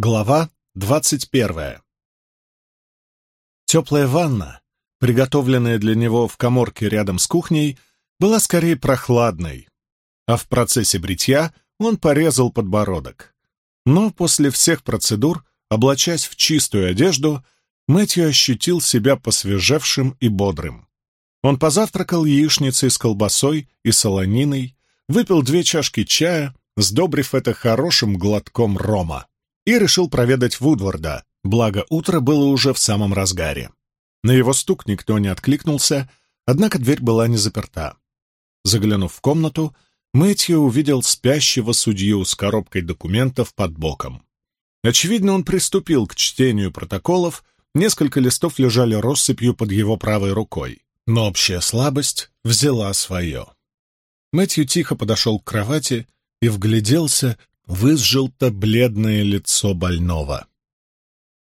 Глава двадцать первая Теплая ванна, приготовленная для него в коморке рядом с кухней, была скорее прохладной, а в процессе бритья он порезал подбородок. Но после всех процедур, облачаясь в чистую одежду, Мэтью ощутил себя посвежевшим и бодрым. Он позавтракал яичницей с колбасой и солониной, выпил две чашки чая, сдобрив это хорошим глотком рома и решил проведать Вудварда, благо утро было уже в самом разгаре. На его стук никто не откликнулся, однако дверь была не заперта. Заглянув в комнату, Мэтью увидел спящего судью с коробкой документов под боком. Очевидно, он приступил к чтению протоколов, несколько листов лежали россыпью под его правой рукой, но общая слабость взяла свое. Мэтью тихо подошел к кровати и вгляделся выжжил-то бледное лицо больного.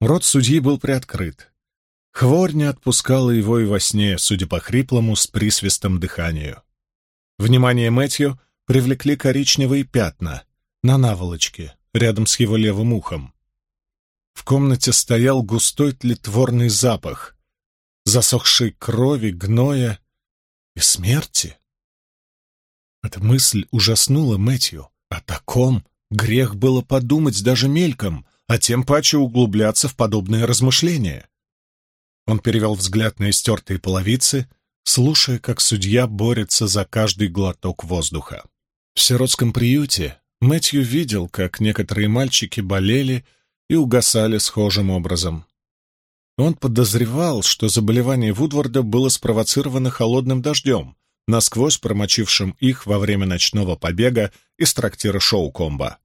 Рот судьи был приоткрыт. Хворь не отпускала его и во сне, судя по хриплому с присвистом дыханию. Внимание Мэтью привлекли коричневые пятна на наволочке рядом с его левым ухом. В комнате стоял густой тлетворный запах засохшей крови, гноя и смерти. Эта мысль ужаснула Мэтью. О таком Грех было подумать даже мельком, а тем паче углубляться в подобные размышления. Он перевел взгляд на истертые половицы, слушая, как судья борется за каждый глоток воздуха. В сиротском приюте Мэтью видел, как некоторые мальчики болели и угасали схожим образом. Он подозревал, что заболевание Вудварда было спровоцировано холодным дождем, насквозь промочившим их во время ночного побега из трактира Шоу-Комба.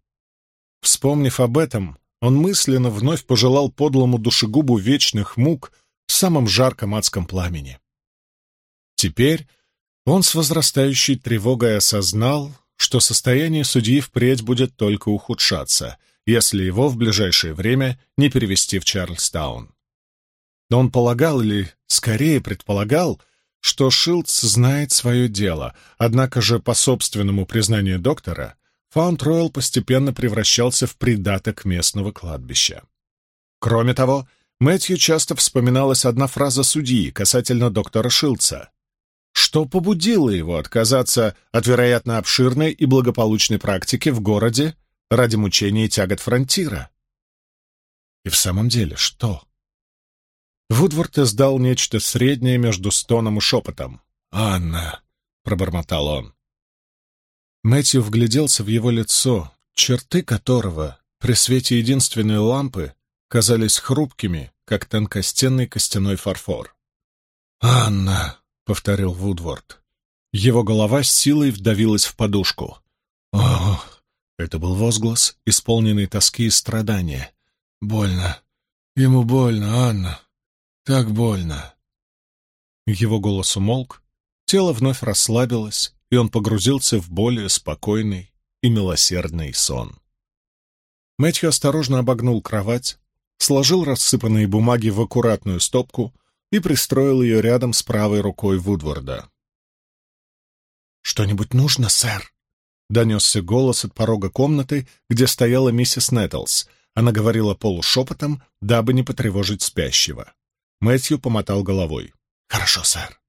Вспомнив об этом, он мысленно вновь пожелал подлому душегубу вечных мук в самом жарком адском пламени. Теперь он с возрастающей тревогой осознал, что состояние судьи впредь будет только ухудшаться, если его в ближайшее время не перевести в Чарльстаун. Но он полагал, или скорее предполагал, что Шилдс знает свое дело, однако же, по собственному признанию доктора, Фаунд-Ройл постепенно превращался в придаток местного кладбища. Кроме того, Мэтью часто вспоминалась одна фраза судьи касательно доктора Шилдса. Что побудило его отказаться от, вероятно, обширной и благополучной практики в городе ради мучения и тягот фронтира? И в самом деле, что? Вудворд издал нечто среднее между стоном и шепотом. «Анна!» — пробормотал он. Мэтью вгляделся в его лицо, черты которого при свете единственной лампы казались хрупкими, как тонкостенный костяной фарфор. «Анна!» — повторил Вудворд. Его голова с силой вдавилась в подушку. «Ох!» — это был возглас, исполненный тоски и страдания. «Больно. Ему больно, Анна. Так больно». Его голос умолк, тело вновь расслабилось, и он погрузился в более спокойный и милосердный сон. Мэтью осторожно обогнул кровать, сложил рассыпанные бумаги в аккуратную стопку и пристроил ее рядом с правой рукой Вудворда. «Что-нибудь нужно, сэр?» — донесся голос от порога комнаты, где стояла миссис Нэттлс. Она говорила полушепотом, дабы не потревожить спящего. Мэтью помотал головой. «Хорошо, сэр».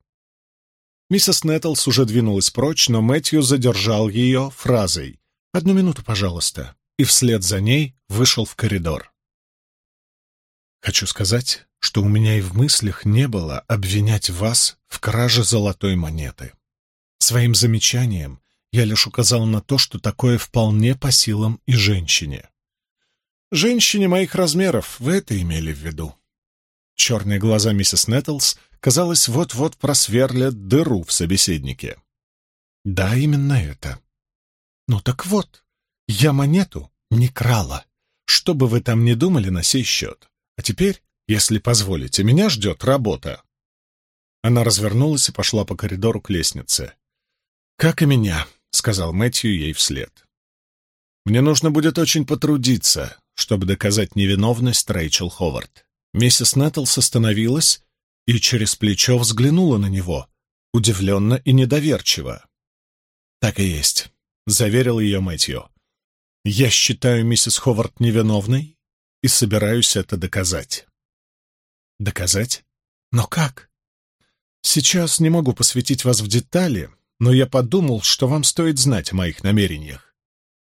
Миссис Нэттлс уже двинулась прочь, но Мэтью задержал ее фразой «Одну минуту, пожалуйста», и вслед за ней вышел в коридор. «Хочу сказать, что у меня и в мыслях не было обвинять вас в краже золотой монеты. Своим замечанием я лишь указал на то, что такое вполне по силам и женщине. Женщине моих размеров, вы это имели в виду?» Черные глаза миссис Нэттлс казалось, вот-вот просверлят дыру в собеседнике. Да, именно это. Ну так вот, я монету не крала, что бы вы там ни думали на сей счет. А теперь, если позволите, меня ждет работа. Она развернулась и пошла по коридору к лестнице. «Как и меня», — сказал Мэтью ей вслед. «Мне нужно будет очень потрудиться, чтобы доказать невиновность Рэйчел Ховард». Миссис Нэттлс остановилась и через плечо взглянула на него, удивленно и недоверчиво. «Так и есть», — заверил ее Мэтью. «Я считаю миссис Ховард невиновной, и собираюсь это доказать». «Доказать? Но как?» «Сейчас не могу посвятить вас в детали, но я подумал, что вам стоит знать о моих намерениях.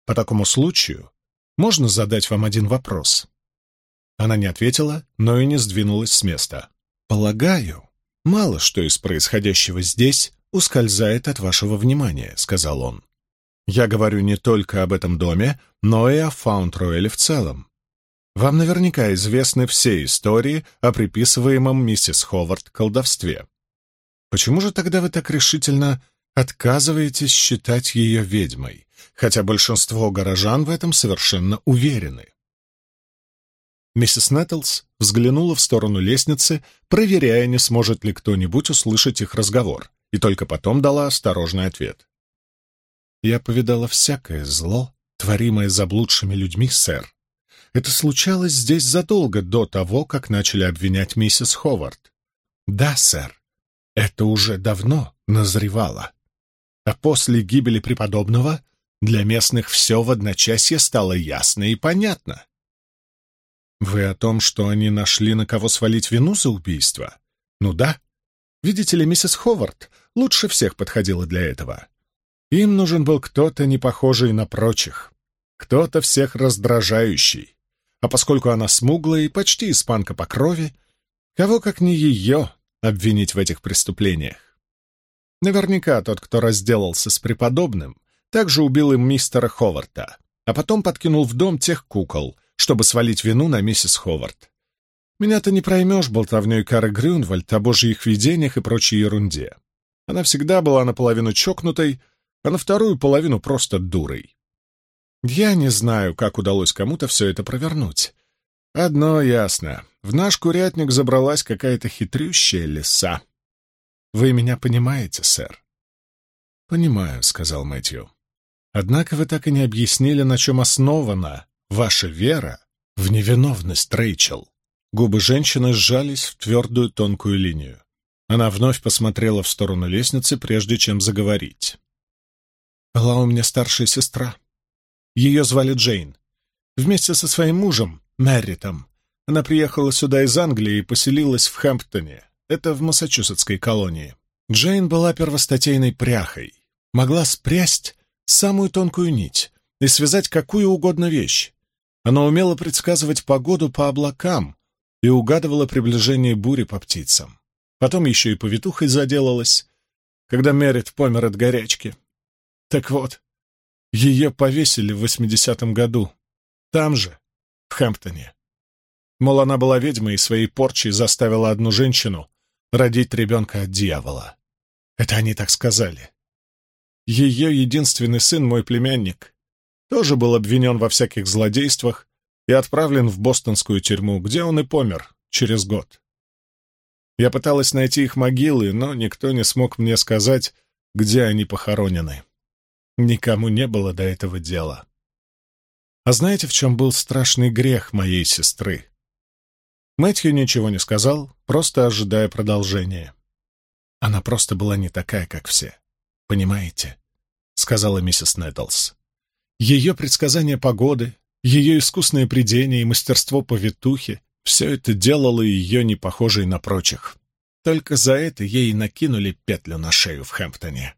По такому случаю можно задать вам один вопрос?» Она не ответила, но и не сдвинулась с места. «Полагаю, мало что из происходящего здесь ускользает от вашего внимания», — сказал он. «Я говорю не только об этом доме, но и о Фаунд-Ройле в целом. Вам наверняка известны все истории о приписываемом миссис Ховард колдовстве. Почему же тогда вы так решительно отказываетесь считать ее ведьмой, хотя большинство горожан в этом совершенно уверены?» Миссис Нэттлс взглянула в сторону лестницы, проверяя, не сможет ли кто-нибудь услышать их разговор, и только потом дала осторожный ответ. «Я повидала всякое зло, творимое заблудшими людьми, сэр. Это случалось здесь задолго до того, как начали обвинять миссис Ховард. Да, сэр, это уже давно назревало. А после гибели преподобного для местных все в одночасье стало ясно и понятно. «Вы о том, что они нашли на кого свалить вину за убийство?» «Ну да. Видите ли, миссис Ховард лучше всех подходила для этого. Им нужен был кто-то, не похожий на прочих, кто-то всех раздражающий. А поскольку она смуглая и почти испанка по крови, кого, как не ее, обвинить в этих преступлениях? Наверняка тот, кто разделался с преподобным, также убил им мистера Ховарда, а потом подкинул в дом тех кукол, чтобы свалить вину на миссис Ховард. Меня-то не проймешь болтовней Кары Грюнвальд о божьих видениях и прочей ерунде. Она всегда была наполовину чокнутой, а на вторую половину просто дурой. Я не знаю, как удалось кому-то все это провернуть. Одно ясно. В наш курятник забралась какая-то хитрющая лиса. Вы меня понимаете, сэр? «Понимаю», — сказал Мэтью. «Однако вы так и не объяснили, на чем основана Ваша вера в невиновность, Рэйчел. Губы женщины сжались в твердую тонкую линию. Она вновь посмотрела в сторону лестницы, прежде чем заговорить. «Была у меня старшая сестра. Ее звали Джейн. Вместе со своим мужем, Мэрритом, она приехала сюда из Англии и поселилась в Хэмптоне. Это в массачусетской колонии. Джейн была первостатейной пряхой. Могла спрясть самую тонкую нить и связать какую угодно вещь. Она умела предсказывать погоду по облакам и угадывала приближение бури по птицам. Потом еще и повитухой заделалась, когда Мерит помер от горячки. Так вот, ее повесили в восьмидесятом году, там же, в Хэмптоне. Мол, она была ведьмой и своей порчей заставила одну женщину родить ребенка от дьявола. Это они так сказали. Ее единственный сын, мой племянник, тоже был обвинен во всяких злодействах и отправлен в бостонскую тюрьму, где он и помер через год. Я пыталась найти их могилы, но никто не смог мне сказать, где они похоронены. Никому не было до этого дела. А знаете, в чем был страшный грех моей сестры? Мэтью ничего не сказал, просто ожидая продолжения. Она просто была не такая, как все. Понимаете? — сказала миссис Нэттлс. Ее предсказание погоды, ее искусное придение и мастерство повитухи — все это делало ее не похожей на прочих. Только за это ей накинули петлю на шею в Хэмптоне.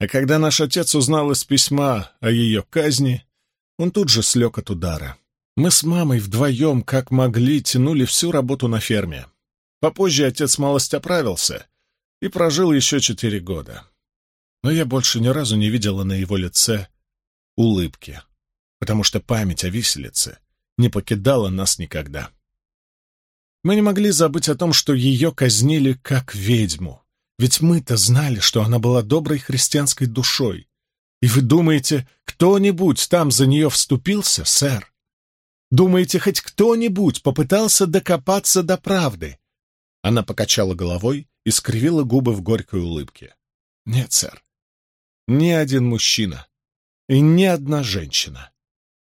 А когда наш отец узнал из письма о ее казни, он тут же слег от удара. Мы с мамой вдвоем, как могли, тянули всю работу на ферме. Попозже отец малость оправился и прожил еще четыре года. Но я больше ни разу не видела на его лице улыбки, потому что память о виселице не покидала нас никогда. Мы не могли забыть о том, что ее казнили как ведьму, ведь мы-то знали, что она была доброй христианской душой. И вы думаете, кто-нибудь там за нее вступился, сэр? Думаете, хоть кто-нибудь попытался докопаться до правды? Она покачала головой и скривила губы в горькой улыбке. Нет, сэр, ни один мужчина, и ни одна женщина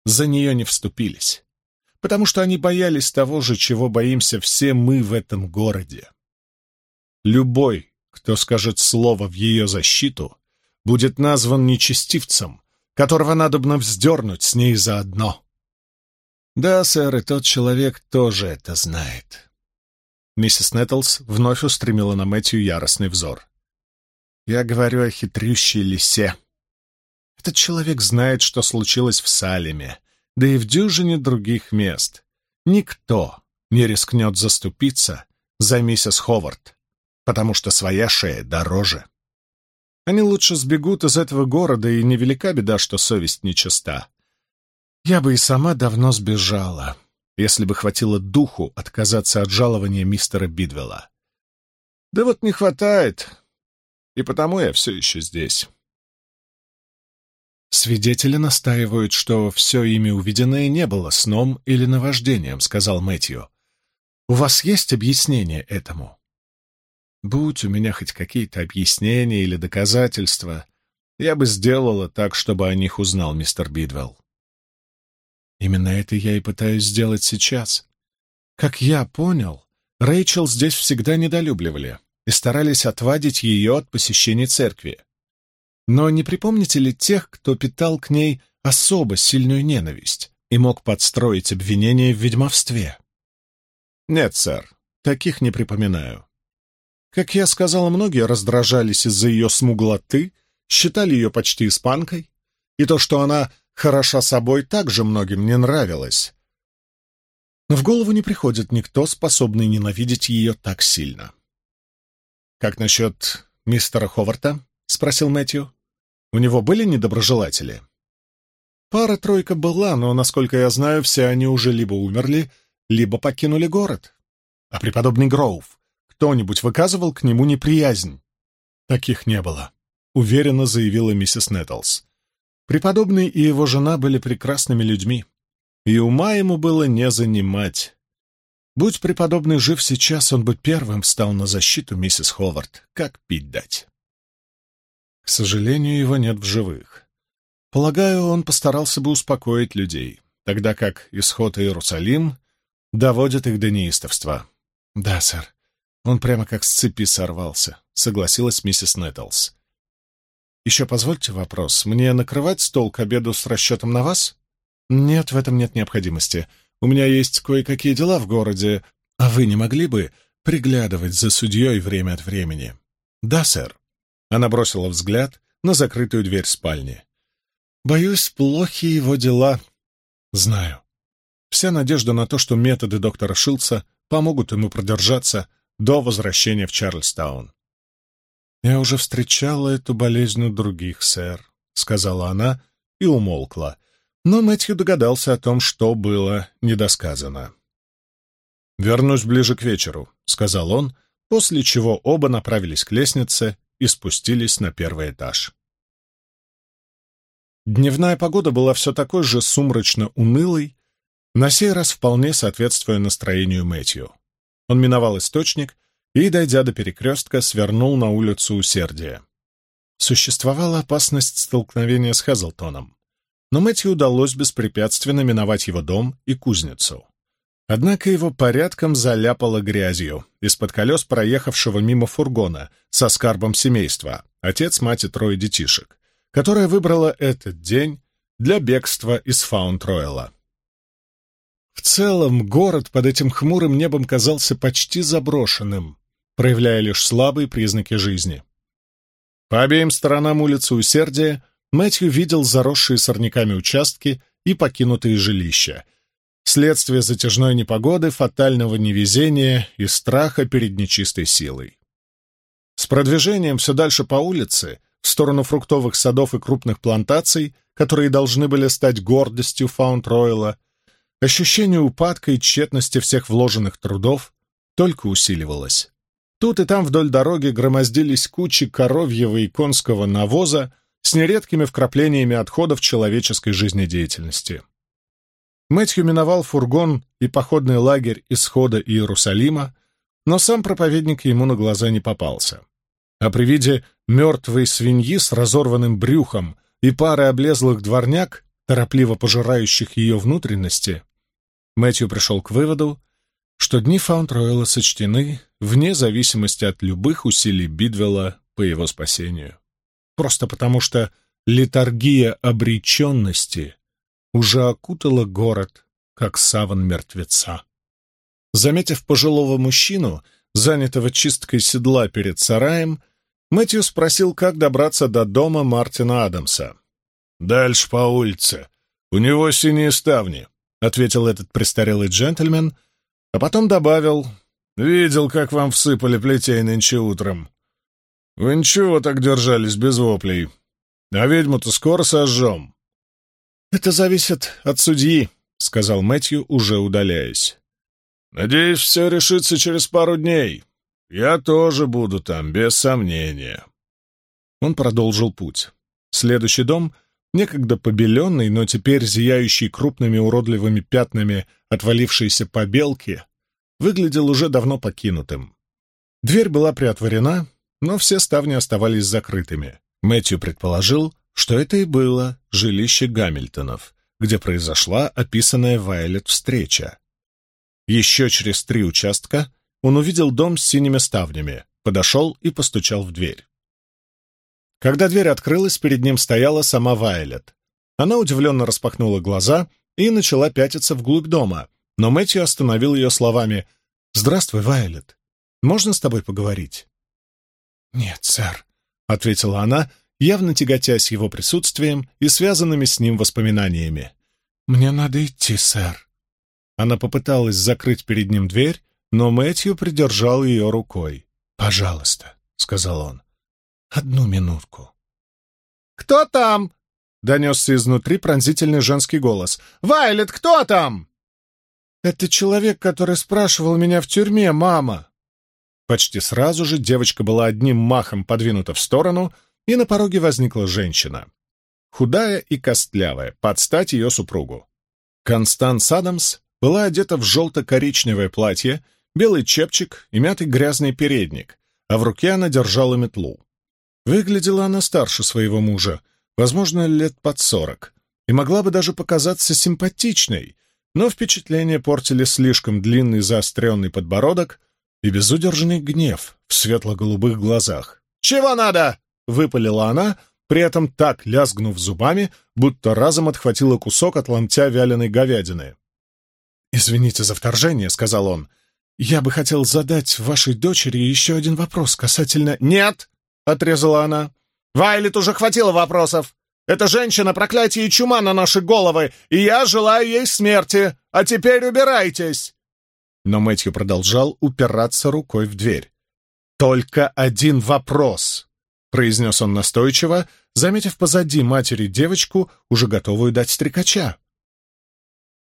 за нее не вступились, потому что они боялись того же, чего боимся все мы в этом городе. Любой, кто скажет слово в ее защиту, будет назван нечестивцем, которого надобно вздернуть с ней заодно. Да, сэр, и тот человек тоже это знает. Миссис Нэттлс вновь устремила на Мэтью яростный взор. Я говорю о хитрющей лисе. Этот человек знает, что случилось в Салеме, да и в дюжине других мест. Никто не рискнет заступиться за миссис Ховард, потому что своя шея дороже. Они лучше сбегут из этого города, и невелика беда, что совесть нечиста. Я бы и сама давно сбежала, если бы хватило духу отказаться от жалования мистера Бидвелла. Да вот не хватает, и потому я все еще здесь. «Свидетели настаивают, что все ими увиденное не было сном или наваждением», — сказал Мэтью. «У вас есть объяснение этому?» «Будь у меня хоть какие-то объяснения или доказательства, я бы сделала так, чтобы о них узнал мистер Бидвелл. Именно это я и пытаюсь сделать сейчас. Как я понял, Рэйчел здесь всегда недолюбливали и старались отвадить ее от посещения церкви. Но не припомните ли тех, кто питал к ней особо сильную ненависть и мог подстроить обвинение в ведьмовстве? Нет, сэр, таких не припоминаю. Как я сказал, многие раздражались из-за ее смуглоты, считали ее почти испанкой, и то, что она хороша собой, также многим не нравилось. Но в голову не приходит никто, способный ненавидеть ее так сильно. «Как насчет мистера Ховарта?» — спросил Мэтью. «У него были недоброжелатели?» «Пара-тройка была, но, насколько я знаю, все они уже либо умерли, либо покинули город. А преподобный Гроув, кто-нибудь выказывал к нему неприязнь?» «Таких не было», — уверенно заявила миссис Нэттлс. Преподобный и его жена были прекрасными людьми, и ума ему было не занимать. Будь преподобный жив сейчас, он бы первым встал на защиту миссис Ховард. Как пить дать? К сожалению, его нет в живых. Полагаю, он постарался бы успокоить людей, тогда как исход Иерусалим доводит их до неистовства. Да, сэр. Он прямо как с цепи сорвался, согласилась миссис Нэттлс. Еще позвольте вопрос. Мне накрывать стол к обеду с расчетом на вас? Нет, в этом нет необходимости. У меня есть кое-какие дела в городе, а вы не могли бы приглядывать за судьей время от времени? Да, сэр. Она бросила взгляд на закрытую дверь спальни. Боюсь, плохи его дела. Знаю. Вся надежда на то, что методы доктора Шилца помогут ему продержаться до возвращения в Чарльстаун. «Я уже встречала эту болезнь у других, сэр», — сказала она и умолкла. Но Мэтью догадался о том, что было недосказано. «Вернусь ближе к вечеру», — сказал он, после чего оба направились к лестнице и спустились на первый этаж. Дневная погода была все такой же сумрачно-унылой, на сей раз вполне соответствуя настроению Мэтью. Он миновал источник и, дойдя до перекрестка, свернул на улицу Усердия. Существовала опасность столкновения с Хазлтоном, но Мэтью удалось беспрепятственно миновать его дом и кузницу. Однако его порядком заляпало грязью из-под колес проехавшего мимо фургона со скарбом семейства, отец, мать и трое детишек, которая выбрала этот день для бегства из Фаунд-Ройла. В целом, город под этим хмурым небом казался почти заброшенным, проявляя лишь слабые признаки жизни. По обеим сторонам улицы Усердия Мэтью видел заросшие сорняками участки и покинутые жилища, следствие затяжной непогоды, фатального невезения и страха перед нечистой силой. С продвижением все дальше по улице, в сторону фруктовых садов и крупных плантаций, которые должны были стать гордостью Фаунд-Ройла, ощущение упадка и тщетности всех вложенных трудов только усиливалось. Тут и там вдоль дороги громоздились кучи коровьего и конского навоза с нередкими вкраплениями отходов человеческой жизнедеятельности. Мэтью миновал фургон и походный лагерь исхода Иерусалима, но сам проповедник ему на глаза не попался. А при виде мертвой свиньи с разорванным брюхом и пары облезлых дворняк, торопливо пожирающих ее внутренности, Мэтью пришел к выводу, что дни Фаунд-Ройла сочтены вне зависимости от любых усилий Бидвелла по его спасению. Просто потому, что литургия обреченности уже окутала город как саван мертвеца. Заметив пожилого мужчину, занятого чисткой седла перед сараем, Мэтью спросил, как добраться до дома Мартина Адамса. «Дальше по улице. У него синие ставни», — ответил этот престарелый джентльмен, а потом добавил, «Видел, как вам всыпали плетей нынче утром. Вы ничего так держались без воплей. А ведьму-то скоро сожжем». «Это зависит от судьи», — сказал Мэтью, уже удаляясь. «Надеюсь, все решится через пару дней. Я тоже буду там, без сомнения». Он продолжил путь. Следующий дом, некогда побеленный, но теперь зияющий крупными уродливыми пятнами отвалившейся побелки, выглядел уже давно покинутым. Дверь была приотворена, но все ставни оставались закрытыми. Мэтью предположил, что это и было жилище Гамильтонов, где произошла описанная Вайлет встреча. Еще через три участка он увидел дом с синими ставнями, подошел и постучал в дверь. Когда дверь открылась, перед ним стояла сама Вайлет. Она удивленно распахнула глаза и начала пятиться вглубь дома, но Мэтью остановил ее словами «Здравствуй, Вайлет. Можно с тобой поговорить?» «Нет, сэр», — ответила она, явно тяготясь его присутствием и связанными с ним воспоминаниями. «Мне надо идти, сэр». Она попыталась закрыть перед ним дверь, но Мэтью придержал ее рукой. «Пожалуйста», — сказал он, — «одну минутку». «Кто там?» — донесся изнутри пронзительный женский голос. «Вайлет, кто там?» «Это человек, который спрашивал меня в тюрьме, мама». Почти сразу же девочка была одним махом подвинута в сторону, и на пороге возникла женщина. Худая и костлявая, под стать ее супругу. Констанс Адамс была одета в желто-коричневое платье, белый чепчик и мятый грязный передник, а в руке она держала метлу. Выглядела она старше своего мужа, возможно, лет под сорок, и могла бы даже показаться симпатичной, но впечатление портили слишком длинный заостренный подбородок и безудержный гнев в светло-голубых глазах. «Чего надо?» — выпалила она, при этом так лязгнув зубами, будто разом отхватила кусок от ломтя вяленой говядины. «Извините за вторжение», — сказал он. «Я бы хотел задать вашей дочери еще один вопрос касательно...» «Нет!» — отрезала она. «Вайлет уже хватило вопросов. Эта женщина — проклятие и чума на наши головы, и я желаю ей смерти. А теперь убирайтесь!» Но Мэтью продолжал упираться рукой в дверь. «Только один вопрос!» — произнес он настойчиво, заметив позади матери девочку, уже готовую дать стрекача.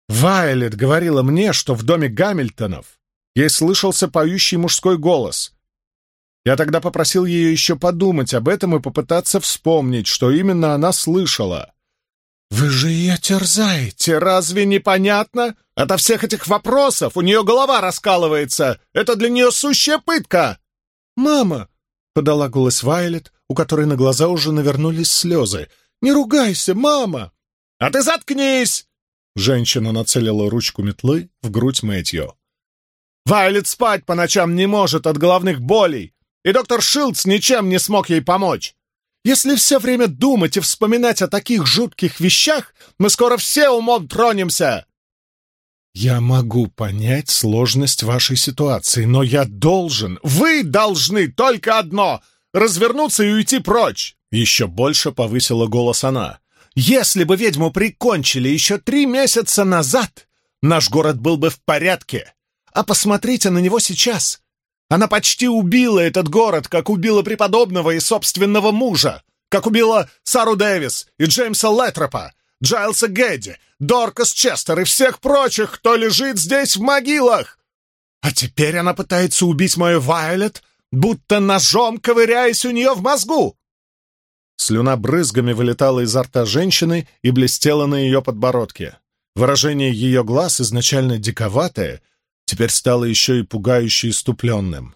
«Вайлет говорила мне, что в доме Гамильтонов ей слышался поющий мужской голос. Я тогда попросил ее еще подумать об этом и попытаться вспомнить, что именно она слышала. «Вы же ее терзаете, разве непонятно? Ото всех этих вопросов у нее голова раскалывается. Это для нее сущая пытка!» «Мама!» — подала голос Вайлет, у которой на глаза уже навернулись слезы. «Не ругайся, мама!» «А ты заткнись!» Женщина нацелила ручку метлы в грудь Мэтью. «Вайлет спать по ночам не может от головных болей, и доктор Шилдс ничем не смог ей помочь. Если все время думать и вспоминать о таких жутких вещах, мы скоро все умом тронемся!» «Я могу понять сложность вашей ситуации, но я должен...» «Вы должны только одно — развернуться и уйти прочь!» Еще больше повысила голос она. «Если бы ведьму прикончили еще три месяца назад, наш город был бы в порядке. А посмотрите на него сейчас. Она почти убила этот город, как убила преподобного и собственного мужа, как убила Сару Дэвис и Джеймса Летропа, Джайлса Гэдди, Доркас Честер и всех прочих, кто лежит здесь в могилах. А теперь она пытается убить мою Вайлет, будто ножом ковыряясь у нее в мозгу. Слюна брызгами вылетала изо рта женщины и блестела на ее подбородке. Выражение ее глаз, изначально диковатое, теперь стало еще и пугающе иступленным.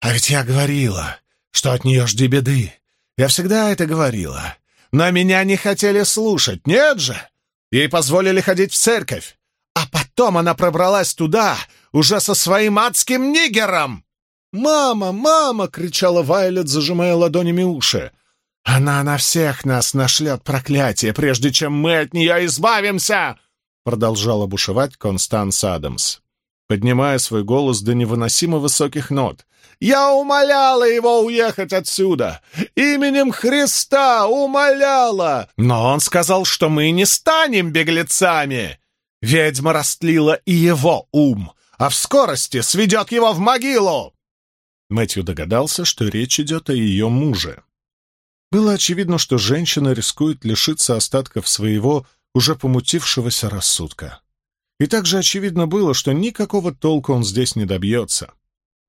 «А ведь я говорила, что от нее жди беды. Я всегда это говорила. Но меня не хотели слушать, нет же? Ей позволили ходить в церковь. А потом она пробралась туда, уже со своим адским нигером!» «Мама, мама!» — кричала Вайлет, зажимая ладонями уши. «Она на всех нас нашлет проклятие, прежде чем мы от нее избавимся!» продолжала бушевать Констанс Адамс, поднимая свой голос до невыносимо высоких нот. «Я умоляла его уехать отсюда! Именем Христа умоляла! Но он сказал, что мы не станем беглецами! Ведьма растлила и его ум, а в скорости сведет его в могилу!» Мэтью догадался, что речь идет о ее муже. Было очевидно, что женщина рискует лишиться остатков своего уже помутившегося рассудка. И также очевидно было, что никакого толка он здесь не добьется.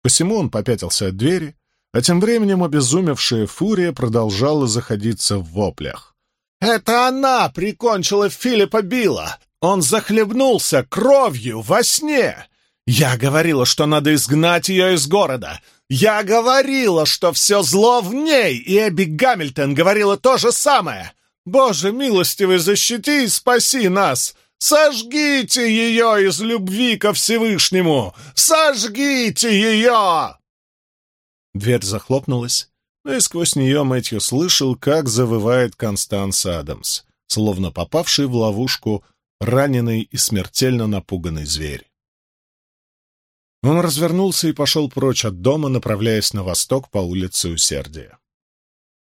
Посему он попятился от двери, а тем временем обезумевшая фурия продолжала заходиться в воплях. «Это она прикончила Филиппа Билла! Он захлебнулся кровью во сне! Я говорила, что надо изгнать ее из города! Я говорила, что все зло в ней, и Эбби Гамильтон говорила то же самое! Боже милостивый, защити и спаси нас! Сожгите ее из любви ко Всевышнему! Сожгите ее!» Дверь захлопнулась, но и сквозь нее Мэтью слышал, как завывает Констанс Адамс, словно попавший в ловушку раненый и смертельно напуганный зверь. Он развернулся и пошел прочь от дома, направляясь на восток по улице Усердия.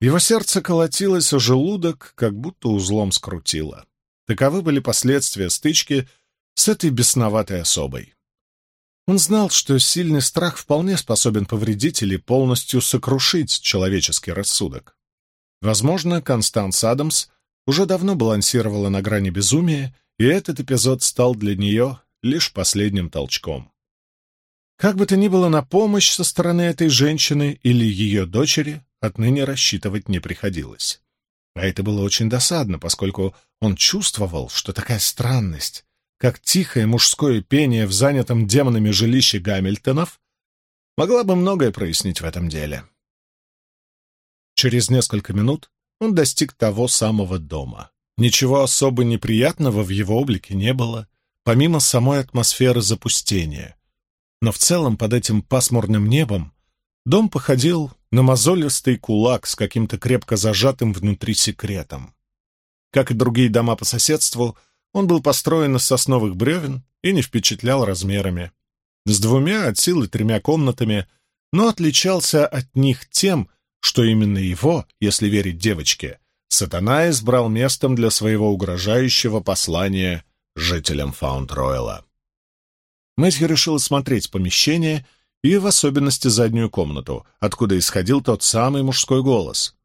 Его сердце колотилось, а желудок как будто узлом скрутило. Таковы были последствия стычки с этой бесноватой особой. Он знал, что сильный страх вполне способен повредить или полностью сокрушить человеческий рассудок. Возможно, Констанс Адамс уже давно балансировала на грани безумия, и этот эпизод стал для нее лишь последним толчком. Как бы то ни было, на помощь со стороны этой женщины или ее дочери отныне рассчитывать не приходилось. А это было очень досадно, поскольку он чувствовал, что такая странность, как тихое мужское пение в занятом демонами жилище Гамильтонов, могла бы многое прояснить в этом деле. Через несколько минут он достиг того самого дома. Ничего особо неприятного в его облике не было, помимо самой атмосферы запустения. Но в целом под этим пасмурным небом дом походил на мозолистый кулак с каким-то крепко зажатым внутри секретом. Как и другие дома по соседству, он был построен из сосновых бревен и не впечатлял размерами. С двумя от силы тремя комнатами, но отличался от них тем, что именно его, если верить девочке, сатана избрал местом для своего угрожающего послания жителям Фаунд-Ройла. Мэтью решил осмотреть помещение — и в особенности заднюю комнату, откуда исходил тот самый мужской голос.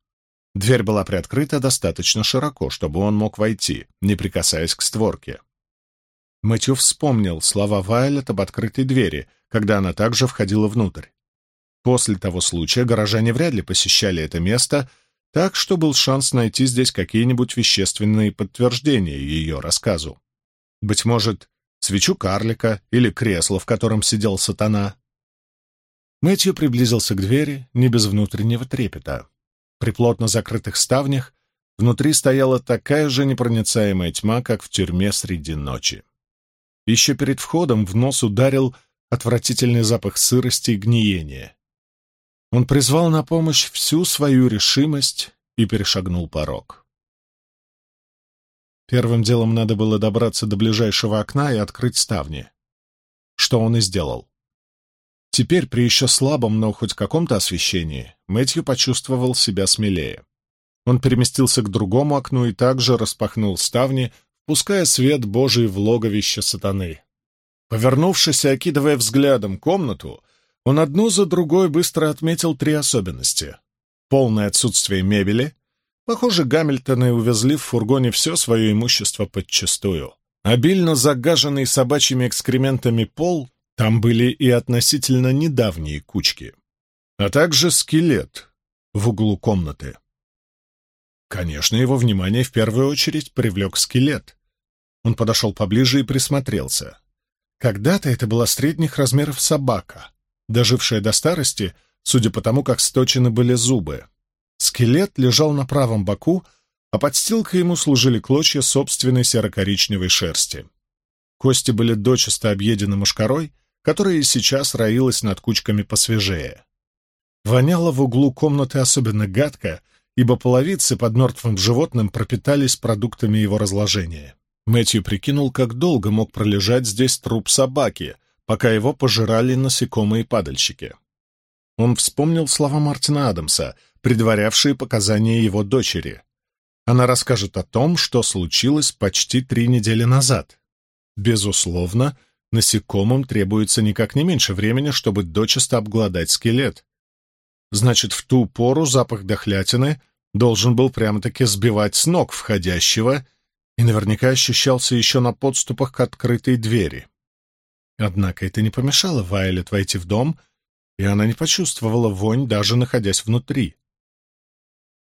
Дверь была приоткрыта достаточно широко, чтобы он мог войти, не прикасаясь к створке. Мэтью вспомнил слова Вайлет об открытой двери, когда она также входила внутрь. После того случая горожане вряд ли посещали это место, так что был шанс найти здесь какие-нибудь вещественные подтверждения ее рассказу. Быть может, свечу карлика или кресло, в котором сидел сатана. Мэтью приблизился к двери не без внутреннего трепета. При плотно закрытых ставнях внутри стояла такая же непроницаемая тьма, как в тюрьме среди ночи. Еще перед входом в нос ударил отвратительный запах сырости и гниения. Он призвал на помощь всю свою решимость и перешагнул порог. Первым делом надо было добраться до ближайшего окна и открыть ставни. Что он и сделал. Теперь, при еще слабом, но хоть каком-то освещении, Мэтью почувствовал себя смелее. Он переместился к другому окну и также распахнул ставни, пуская свет Божий в логовище сатаны. Повернувшись и окидывая взглядом комнату, он одну за другой быстро отметил три особенности. Полное отсутствие мебели. Похоже, Гамильтоны увезли в фургоне все свое имущество подчистую. Обильно загаженный собачьими экскрементами пол там были и относительно недавние кучки, а также скелет в углу комнаты. Конечно, его внимание в первую очередь привлек скелет. Он подошел поближе и присмотрелся. Когда-то это была средних размеров собака, дожившая до старости, судя по тому, как сточены были зубы. Скелет лежал на правом боку, а подстилкой ему служили клочья собственной серо-коричневой шерсти. Кости были дочисто объедены мошкарой, которая сейчас роилась над кучками посвежее. Воняло в углу комнаты особенно гадко, ибо половицы под мертвым животным пропитались продуктами его разложения. Мэтью прикинул, как долго мог пролежать здесь труп собаки, пока его пожирали насекомые-падальщики. Он вспомнил слова Мартина Адамса, предварявшие показания его дочери. Она расскажет о том, что случилось почти три недели назад. Безусловно, насекомым требуется никак не меньше времени, чтобы дочисто обглодать скелет. Значит, в ту пору запах дохлятины должен был прямо-таки сбивать с ног входящего и наверняка ощущался еще на подступах к открытой двери. Однако это не помешало Вайлет войти в дом, и она не почувствовала вонь, даже находясь внутри.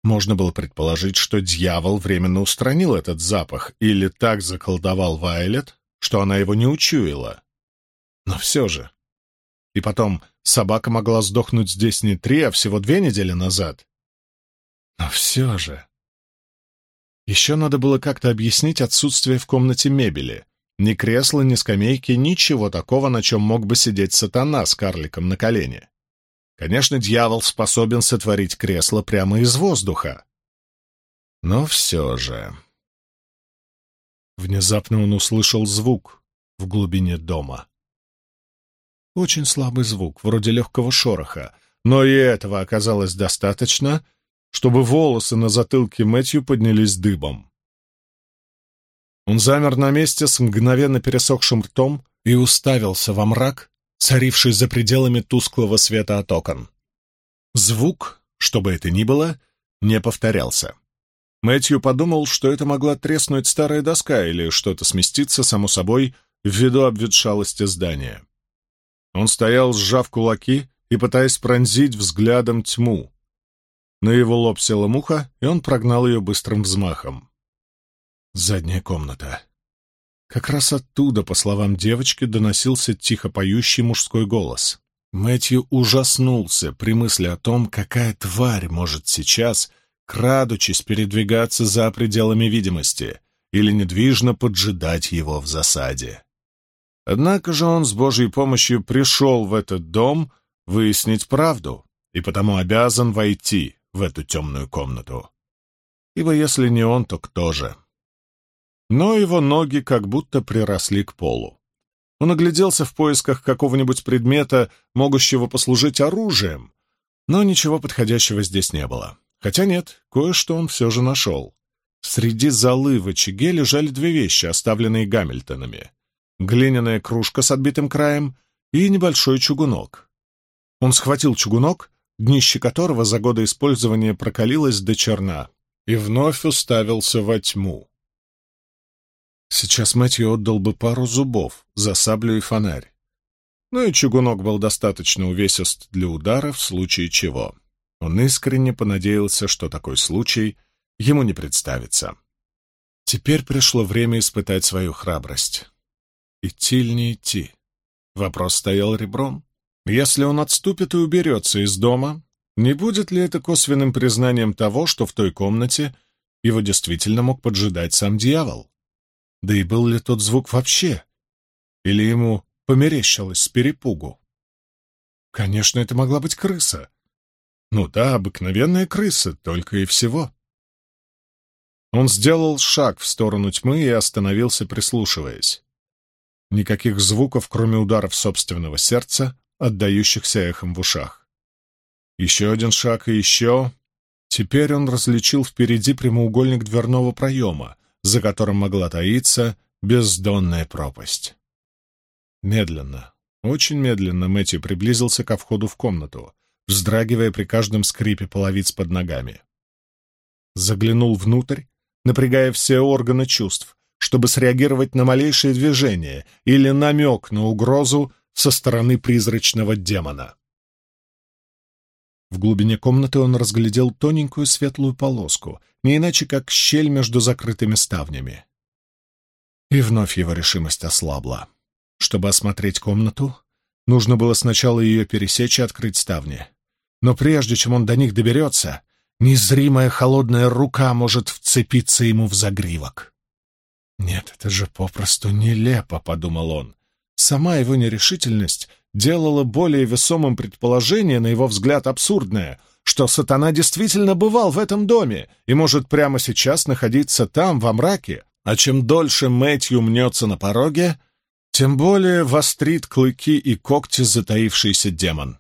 Можно было предположить, что дьявол временно устранил этот запах или так заколдовал Вайлет, что она его не учуяла. Но все же. И потом, собака могла сдохнуть здесь не три, а всего две недели назад. Но все же... Еще надо было как-то объяснить отсутствие в комнате мебели. Ни кресла, ни скамейки, ничего такого, на чем мог бы сидеть сатана с карликом на колене. Конечно, дьявол способен сотворить кресло прямо из воздуха. Но все же... Внезапно он услышал звук в глубине дома. Очень слабый звук, вроде легкого шороха, но и этого оказалось достаточно, чтобы волосы на затылке Мэтью поднялись дыбом. Он замер на месте с мгновенно пересохшим ртом и уставился во мрак, царивший за пределами тусклого света от окон. Звук, что бы это ни было, не повторялся. Мэтью подумал, что это могла треснуть старая доска или что-то сместиться, само собой, ввиду обветшалости здания. Он стоял, сжав кулаки и пытаясь пронзить взглядом тьму. На его лоб села муха, и он прогнал ее быстрым взмахом. Задняя комната. Как раз оттуда, по словам девочки, доносился тихо поющий мужской голос. Мэтью ужаснулся при мысли о том, какая тварь может сейчас, крадучись, передвигаться за пределами видимости или недвижно поджидать его в засаде. Однако же он с Божьей помощью пришел в этот дом выяснить правду и потому обязан войти в эту темную комнату. Ибо если не он, то кто же? Но его ноги как будто приросли к полу. Он огляделся в поисках какого-нибудь предмета, могущего послужить оружием, но ничего подходящего здесь не было. Хотя нет, кое-что он все же нашел. Среди золы в очаге лежали две вещи, оставленные Гамильтонами глиняная кружка с отбитым краем и небольшой чугунок. Он схватил чугунок, днище которого за годы использования прокалилось до черна, и вновь уставился во тьму. Сейчас Мэтью отдал бы пару зубов за саблю и фонарь. Ну и чугунок был достаточно увесист для удара в случае чего. Он искренне понадеялся, что такой случай ему не представится. Теперь пришло время испытать свою храбрость. Идти или не идти? Вопрос стоял ребром. Если он отступит и уберется из дома, не будет ли это косвенным признанием того, что в той комнате его действительно мог поджидать сам дьявол? Да и был ли тот звук вообще? Или ему померещилось с перепугу? Конечно, это могла быть крыса. Ну да, обыкновенная крыса, только и всего. Он сделал шаг в сторону тьмы и остановился, прислушиваясь. Никаких звуков, кроме ударов собственного сердца, отдающихся эхом в ушах. Еще один шаг и еще. Теперь он различил впереди прямоугольник дверного проема, за которым могла таиться бездонная пропасть. Медленно, очень медленно Мэтью приблизился ко входу в комнату, вздрагивая при каждом скрипе половиц под ногами. Заглянул внутрь, напрягая все органы чувств, чтобы среагировать на малейшее движение или намек на угрозу со стороны призрачного демона. В глубине комнаты он разглядел тоненькую светлую полоску, не иначе как щель между закрытыми ставнями. И вновь его решимость ослабла. Чтобы осмотреть комнату, нужно было сначала ее пересечь и открыть ставни. Но прежде чем он до них доберется, незримая холодная рука может вцепиться ему в загривок. «Нет, это же попросту нелепо», — подумал он. Сама его нерешительность делала более весомым предположение, на его взгляд, абсурдное, что сатана действительно бывал в этом доме и может прямо сейчас находиться там, во мраке, а чем дольше Мэтью мнется на пороге, тем более вострит клыки и когти затаившийся демон.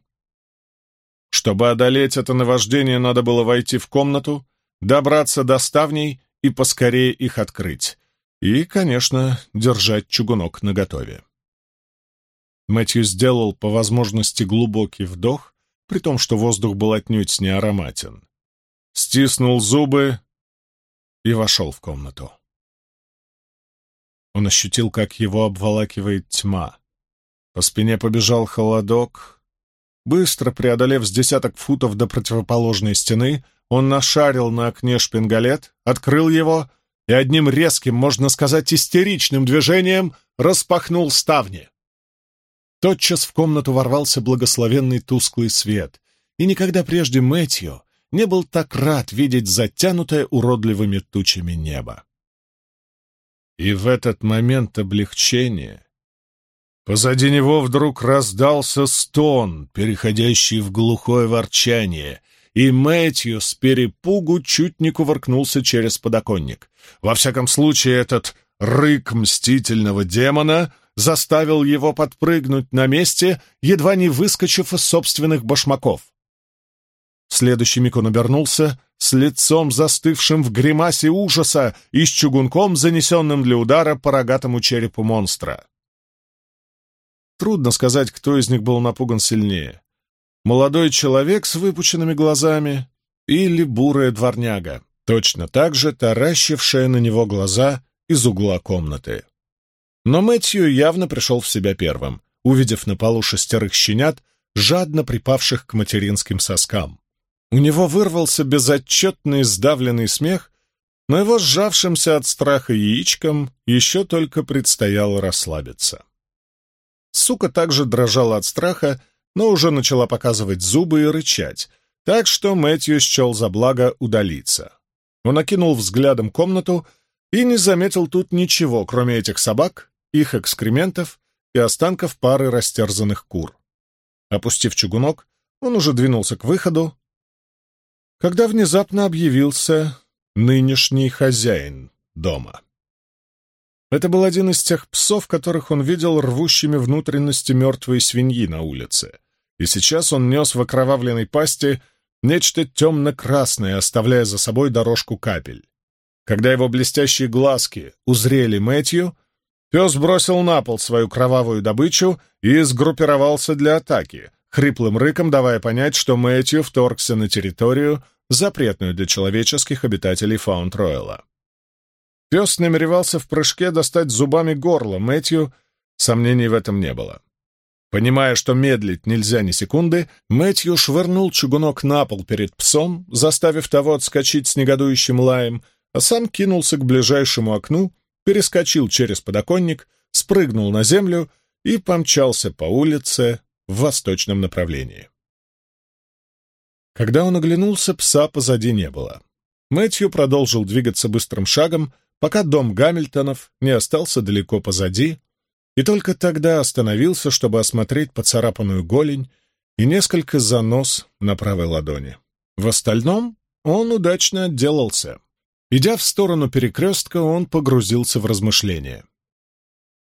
Чтобы одолеть это наваждение, надо было войти в комнату, добраться до ставней и поскорее их открыть. И, конечно, держать чугунок наготове. Мэтью сделал по возможности глубокий вдох, при том, что воздух был отнюдь не ароматен. Стиснул зубы и вошел в комнату. Он ощутил, как его обволакивает тьма. По спине побежал холодок, Быстро преодолев с десяток футов до противоположной стены, он нашарил на окне шпингалет, открыл его и одним резким, можно сказать, истеричным движением распахнул ставни. Тотчас в комнату ворвался благословенный тусклый свет, и никогда прежде Мэтью не был так рад видеть затянутое уродливыми тучами небо. И в этот момент облегчения Позади него вдруг раздался стон, переходящий в глухое ворчание, и Мэтью с перепугу чуть не кувыркнулся через подоконник. Во всяком случае, этот рык мстительного демона заставил его подпрыгнуть на месте, едва не выскочив из собственных башмаков. В следующий миг он обернулся с лицом застывшим в гримасе ужаса и с чугунком, занесенным для удара по рогатому черепу монстра. Трудно сказать, кто из них был напуган сильнее. Молодой человек с выпученными глазами или бурая дворняга, точно так же таращившая на него глаза из угла комнаты. Но Мэтью явно пришел в себя первым, увидев на полу шестерых щенят, жадно припавших к материнским соскам. У него вырвался безотчетный сдавленный смех, но его сжавшимся от страха яичком еще только предстояло расслабиться. Сука также дрожала от страха, но уже начала показывать зубы и рычать, так что Мэтью счел за благо удалиться. Он окинул взглядом комнату и не заметил тут ничего, кроме этих собак, их экскрементов и останков пары растерзанных кур. Опустив чугунок, он уже двинулся к выходу, когда внезапно объявился нынешний хозяин дома. Это был один из тех псов, которых он видел рвущими внутренности мертвой свиньи на улице. И сейчас он нес в окровавленной пасти нечто темно-красное, оставляя за собой дорожку капель. Когда его блестящие глазки узрели Мэтью, пес бросил на пол свою кровавую добычу и сгруппировался для атаки, хриплым рыком давая понять, что Мэтью вторгся на территорию, запретную для человеческих обитателей Фаунд-Ройла. Пес намеревался в прыжке достать зубами горло Мэтью, сомнений в этом не было. Понимая, что медлить нельзя ни секунды, Мэтью швырнул чугунок на пол перед псом, заставив того отскочить с негодующим лаем, а сам кинулся к ближайшему окну, перескочил через подоконник, спрыгнул на землю и помчался по улице в восточном направлении. Когда он оглянулся, пса позади не было. Мэтью продолжил двигаться быстрым шагом, пока дом Гамильтонов не остался далеко позади, и только тогда остановился, чтобы осмотреть поцарапанную голень и несколько занос на правой ладони. В остальном он удачно отделался. Идя в сторону перекрестка, он погрузился в размышления.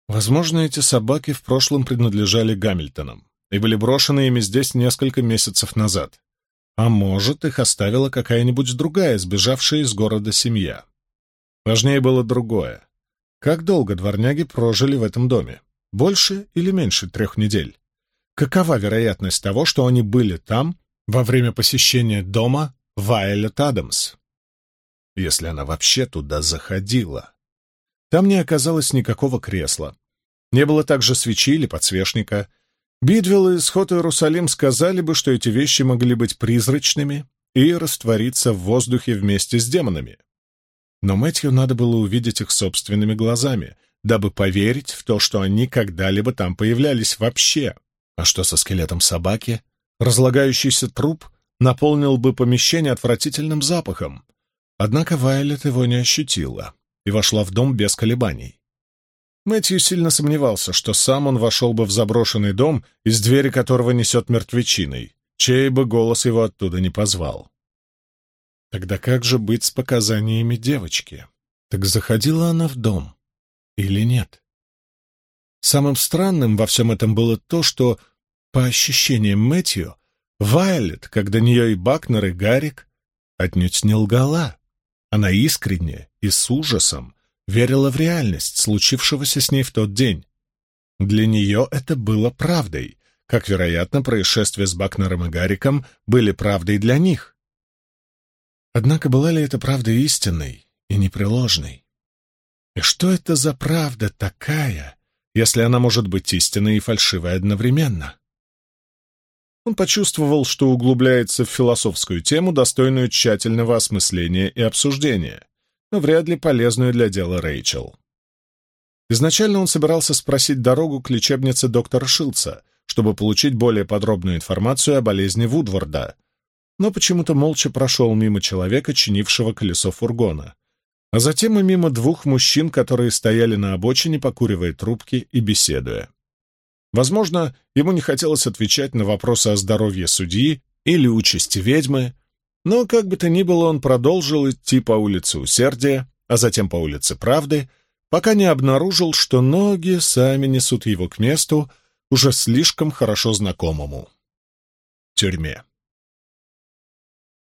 Возможно, эти собаки в прошлом принадлежали Гамильтонам и были брошены ими здесь несколько месяцев назад. А может, их оставила какая-нибудь другая, сбежавшая из города семья. Важнее было другое. Как долго дворняги прожили в этом доме? Больше или меньше трех недель? Какова вероятность того, что они были там во время посещения дома Вайлет Адамс? Если она вообще туда заходила. Там не оказалось никакого кресла. Не было также свечи или подсвечника. Бидвелл и Схот Иерусалим сказали бы, что эти вещи могли быть призрачными и раствориться в воздухе вместе с демонами. Но Мэтью надо было увидеть их собственными глазами, дабы поверить в то, что они когда-либо там появлялись вообще. А что со скелетом собаки? Разлагающийся труп наполнил бы помещение отвратительным запахом. Однако Вайлет его не ощутила и вошла в дом без колебаний. Мэтью сильно сомневался, что сам он вошел бы в заброшенный дом, из двери которого несет мертвечиной, чей бы голос его оттуда не позвал. Тогда как же быть с показаниями девочки? Так заходила она в дом или нет? Самым странным во всем этом было то, что, по ощущениям Мэтью, Вайлет, до нее и Бакнер, и Гарик, отнюдь не лгала. Она искренне и с ужасом верила в реальность случившегося с ней в тот день. Для нее это было правдой, как, вероятно, происшествия с Бакнером и Гариком были правдой для них. Однако была ли эта правда истинной и непреложной? И что это за правда такая, если она может быть истинной и фальшивой одновременно? Он почувствовал, что углубляется в философскую тему, достойную тщательного осмысления и обсуждения, но вряд ли полезную для дела Рэйчел. Изначально он собирался спросить дорогу к лечебнице доктора Шилца, чтобы получить более подробную информацию о болезни Вудварда, но почему-то молча прошел мимо человека, чинившего колесо фургона, а затем и мимо двух мужчин, которые стояли на обочине, покуривая трубки и беседуя. Возможно, ему не хотелось отвечать на вопросы о здоровье судьи или участи ведьмы, но, как бы то ни было, он продолжил идти по улице Усердия, а затем по улице Правды, пока не обнаружил, что ноги сами несут его к месту, уже слишком хорошо знакомому — тюрьме.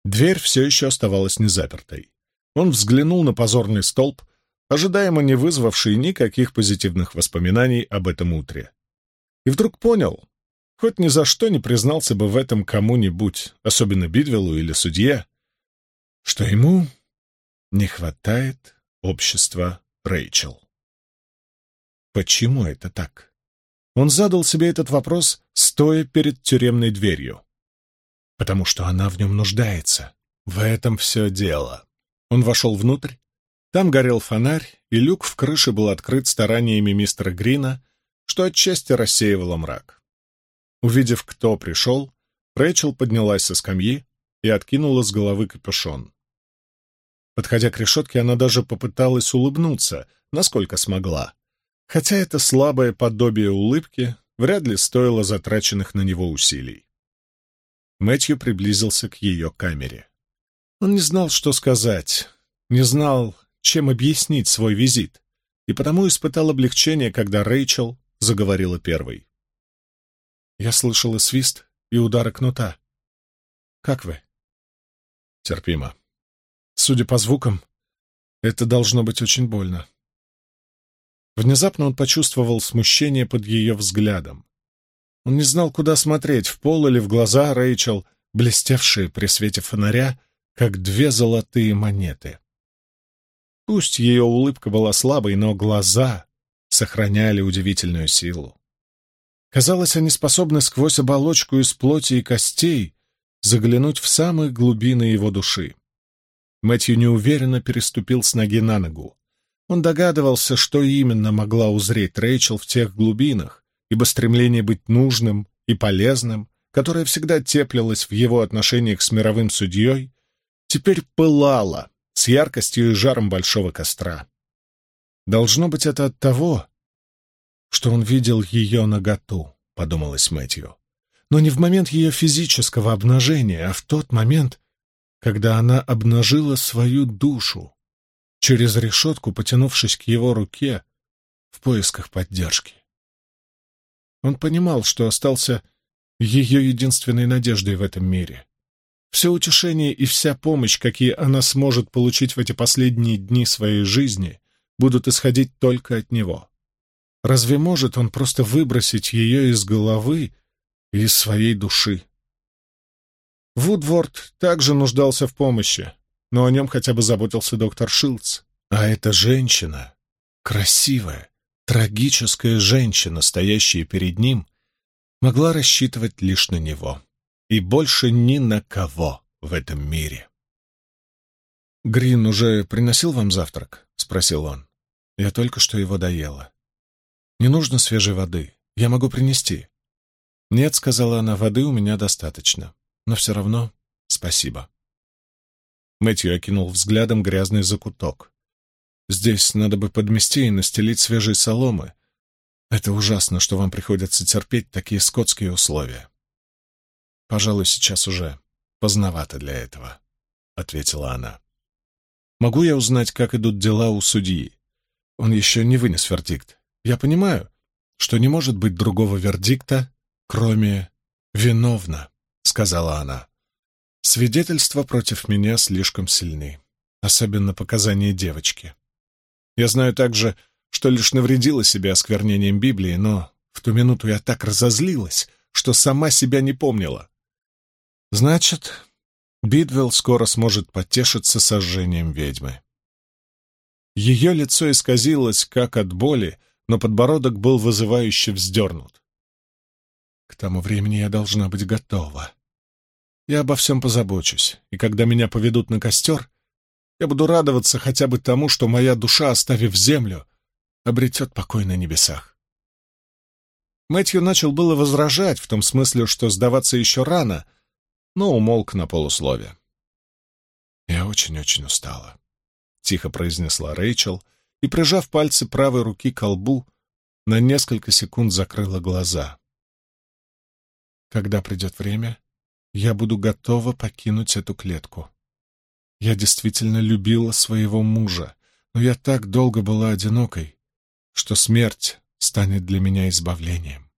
Дверь все еще оставалась незапертой. Он взглянул на позорный столб, ожидаемо не вызвавший никаких позитивных воспоминаний об этом утре. И вдруг понял, хоть ни за что не признался бы в этом кому-нибудь, особенно Бидвеллу или судье, что ему не хватает общества Рэйчел. Почему это так? Он задал себе этот вопрос, стоя перед тюремной дверью. Потому что она в нем нуждается. В этом все дело. Он вошел внутрь. Там горел фонарь, и люк в крыше был открыт стараниями мистера Грина, что отчасти рассеивало мрак. Увидев, кто пришел, Рэйчел поднялась со скамьи и откинула с головы капюшон. Подходя к решетке, она даже попыталась улыбнуться, насколько смогла, хотя это слабое подобие улыбки вряд ли стоило затраченных на него усилий. Мэтью приблизился к ее камере. Он не знал, что сказать, не знал, чем объяснить свой визит, и потому испытал облегчение, когда Рэйчел заговорила первой. Я слышала свист и удары кнута. Как вы? Терпимо. Судя по звукам, это должно быть очень больно. Внезапно он почувствовал смущение под ее взглядом. Он не знал, куда смотреть, в пол или в глаза Рэйчел, блестевшие при свете фонаря, как две золотые монеты. Пусть ее улыбка была слабой, но глаза сохраняли удивительную силу. Казалось, они способны сквозь оболочку из плоти и костей заглянуть в самые глубины его души. Мэтью неуверенно переступил с ноги на ногу. Он догадывался, что именно могла узреть Рэйчел в тех глубинах, ибо стремление быть нужным и полезным, которое всегда теплилось в его отношениях с мировым судьей, теперь пылало с яркостью и жаром большого костра. Должно быть, это от того, что он видел ее наготу, — подумалось Мэтью. Но не в момент ее физического обнажения, а в тот момент, когда она обнажила свою душу, через решетку потянувшись к его руке в поисках поддержки. Он понимал, что остался ее единственной надеждой в этом мире. Все утешение и вся помощь, какие она сможет получить в эти последние дни своей жизни, будут исходить только от него. Разве может он просто выбросить ее из головы и из своей души? Вудворд также нуждался в помощи, но о нем хотя бы заботился доктор Шилдс. А эта женщина, красивая, трагическая женщина, стоящая перед ним, могла рассчитывать лишь на него и больше ни на кого в этом мире. «Грин уже приносил вам завтрак?» — спросил он. «Я только что его доела. Не нужно свежей воды. Я могу принести». «Нет», — сказала она, — «воды у меня достаточно. Но все равно спасибо». Мэтью окинул взглядом грязный закуток. «Здесь надо бы подмести и настелить свежей соломы. Это ужасно, что вам приходится терпеть такие скотские условия». «Пожалуй, сейчас уже поздновато для этого», — ответила она. Могу я узнать, как идут дела у судьи? Он еще не вынес вердикт. Я понимаю, что не может быть другого вердикта, кроме «виновна», — сказала она. Свидетельства против меня слишком сильны, особенно показания девочки. Я знаю также, что лишь навредила себе осквернением Библии, но в ту минуту я так разозлилась, что сама себя не помнила. Значит, Бидвелл скоро сможет потешиться сожжением ведьмы. Ее лицо исказилось, как от боли, но подбородок был вызывающе вздернут. К тому времени я должна быть готова. Я обо всем позабочусь, и когда меня поведут на костер, я буду радоваться хотя бы тому, что моя душа, оставив землю, обретет покой на небесах. Мэтью начал было возражать, в том смысле, что сдаваться еще рано, но умолк на полуслове. «Я очень-очень устала», — тихо произнесла Рэйчел и, прижав пальцы правой руки к колбу, на несколько секунд закрыла глаза. «Когда придет время, я буду готова покинуть эту клетку. Я действительно любила своего мужа, но я так долго была одинокой, что смерть станет для меня избавлением.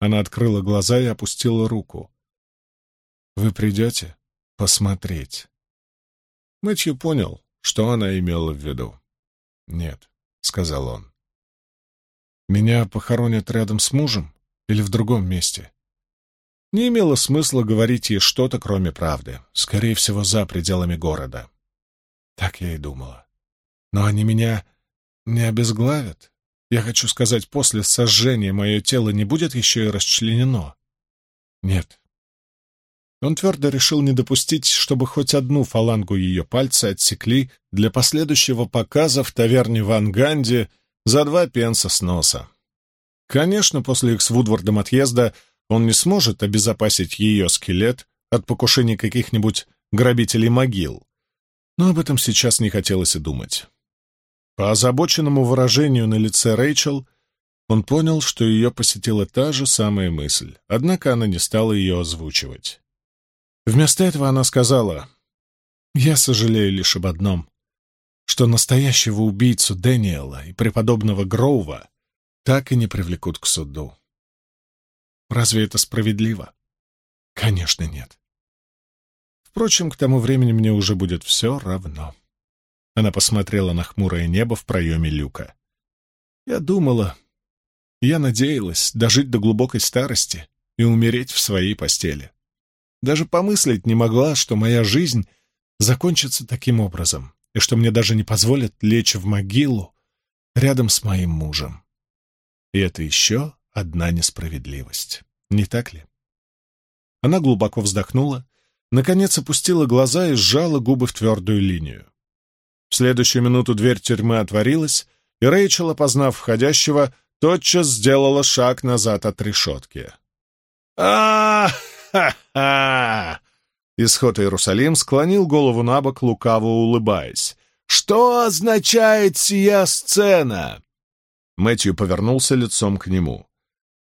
Она открыла глаза и опустила руку. «Вы придете посмотреть?» Мэтью понял, что она имела в виду. «Нет», — сказал он. «Меня похоронят рядом с мужем или в другом месте?» Не имело смысла говорить ей что-то, кроме правды. Скорее всего, за пределами города. Так я и думала. Но они меня не обезглавят. Я хочу сказать, после сожжения мое тело не будет еще и расчленено. Нет. Он твердо решил не допустить, чтобы хоть одну фалангу ее пальца отсекли для последующего показа в таверне Ван Ганди за два пенса с носа. Конечно, после их с Вудвардом отъезда он не сможет обезопасить ее скелет от покушений каких-нибудь грабителей могил, но об этом сейчас не хотелось и думать. По озабоченному выражению на лице Рэйчел он понял, что ее посетила та же самая мысль, однако она не стала ее озвучивать. Вместо этого она сказала, «Я сожалею лишь об одном, что настоящего убийцу Дэниела и преподобного Гроува так и не привлекут к суду. Разве это справедливо? Конечно, нет. Впрочем, к тому времени мне уже будет все равно. Она посмотрела на хмурое небо в проеме люка. «Я думала, я надеялась дожить до глубокой старости и умереть в своей постели. Даже помыслить не могла, что моя жизнь закончится таким образом, и что мне даже не позволят лечь в могилу рядом с моим мужем. И это еще одна несправедливость, не так ли?» Она глубоко вздохнула, наконец опустила глаза и сжала губы в твердую линию. В следующую минуту дверь тюрьмы отворилась, и Рэйчел, опознав входящего, тотчас сделала шаг назад от решетки. «А-ха-ха!» Исход Иерусалим склонил голову на бок, лукаво улыбаясь. «Что означает сия сцена?» Мэтью повернулся лицом к нему.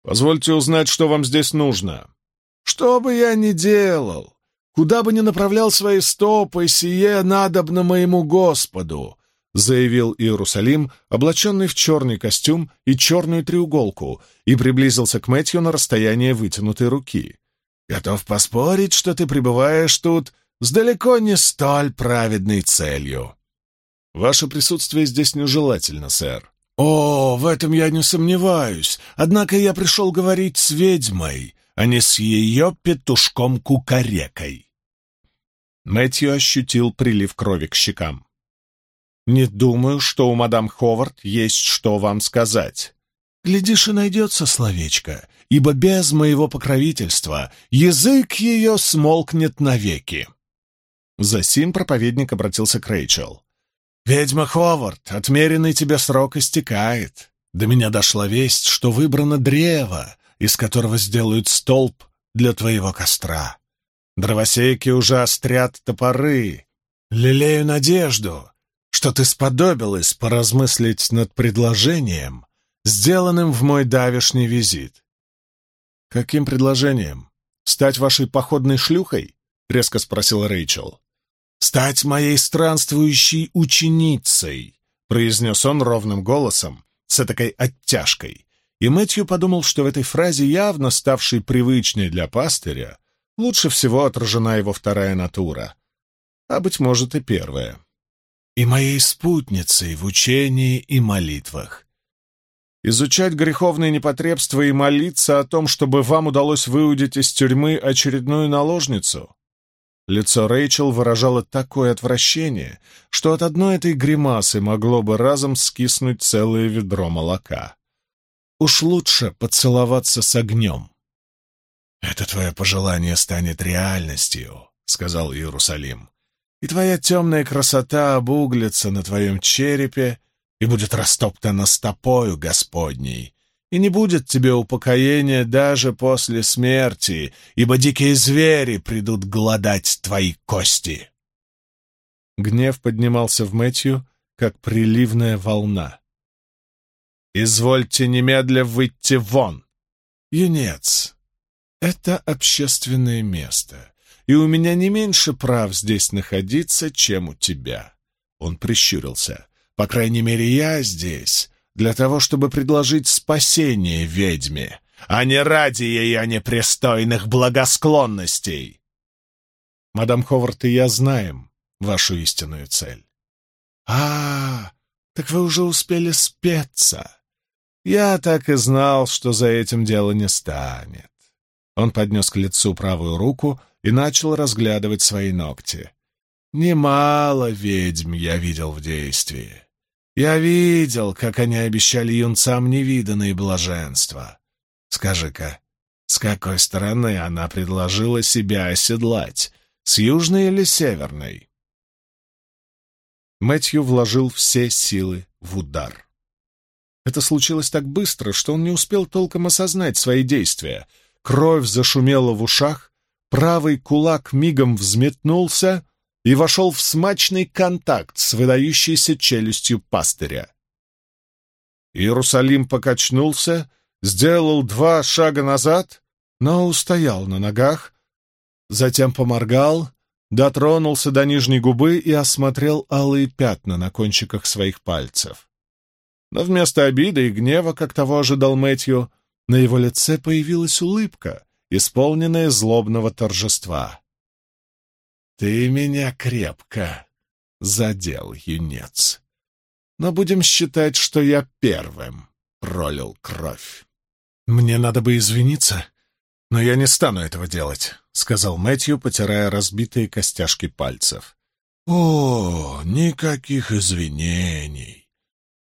«Позвольте узнать, что вам здесь нужно». «Что бы я ни делал, Куда бы ни направлял свои стопы, сие надобно моему Господу, заявил Иерусалим, облаченный в черный костюм и черную треуголку, и приблизился к Мэтью на расстояние вытянутой руки. «Готов поспорить, что ты пребываешь тут с далеко не столь праведной целью». «Ваше присутствие здесь нежелательно, сэр». «О, в этом я не сомневаюсь. Однако я пришел говорить с ведьмой, а не с ее петушком-кукарекой». Мэтью ощутил прилив крови к щекам. «Не думаю, что у мадам Ховард есть что вам сказать. Глядишь, и найдется словечко, ибо без моего покровительства язык ее смолкнет навеки». Засим проповедник обратился к Рэйчел. «Ведьма Ховард, отмеренный тебе срок истекает. До меня дошла весть, что выбрано древо, из которого сделают столб для твоего костра. Дровосеки уже острят топоры. Лелею надежду, что ты сподобилась поразмыслить над предложением, сделанным в мой давешний визит. «Каким предложением? Стать вашей походной шлюхой?» — резко спросил Рэйчел. стать моей странствующей ученицей», — произнес он ровным голосом, с этакой оттяжкой. И Мэтью подумал, что в этой фразе, явно ставшей привычной для пастыря, лучше всего отражена его вторая натура, а, быть может, и первая. «И моей спутницей в учении и молитвах». Изучать греховные непотребства и молиться о том, чтобы вам удалось выудить из тюрьмы очередную наложницу? Лицо Рэйчел выражало такое отвращение, что от одной этой гримасы могло бы разом скиснуть целое ведро молока. Уж лучше поцеловаться с огнем. «Это твое пожелание станет реальностью», — сказал Иерусалим, «и твоя темная красота обуглится на твоем черепе и будет растоптана стопою Господней, и не будет тебе упокоения даже после смерти, ибо дикие звери придут голодать твои кости». Гнев поднимался в Мэтью, как приливная волна. «Извольте немедля выйти вон!» «Юнец, это общественное место, и у меня не меньше прав здесь находиться, чем у тебя». Он прищурился. «По крайней мере, я здесь, для того, чтобы предложить спасение ведьме, а не ради ее непристойных благосклонностей. Мадам Ховард и я знаем вашу истинную цель. А, так вы уже успели спеться. Я так и знал, что за этим дело не станет. Он поднес к лицу правую руку и начал разглядывать свои ногти. Немало ведьм я видел в действии. Я видел, как они обещали юнцам невиданные блаженства. Скажи-ка, с какой стороны она предложила себя оседлать, с южной или северной?» Мэтью вложил все силы в удар. Это случилось так быстро, что он не успел толком осознать свои действия. Кровь зашумела в ушах, правый кулак мигом взметнулся, и вошел в смачный контакт с выдающейся челюстью пастыря. Иерусалим покачнулся, сделал два шага назад, но устоял на ногах, затем поморгал, дотронулся до нижней губы и осмотрел алые пятна на кончиках своих пальцев. Но вместо обиды и гнева, как того ожидал Мэтью, на его лице появилась улыбка, исполненная злобного торжества. Ты меня крепко задел, юнец. Но будем считать, что я первым пролил кровь. Мне надо бы извиниться, но я не стану этого делать, — сказал Мэтью, потирая разбитые костяшки пальцев. О, никаких извинений.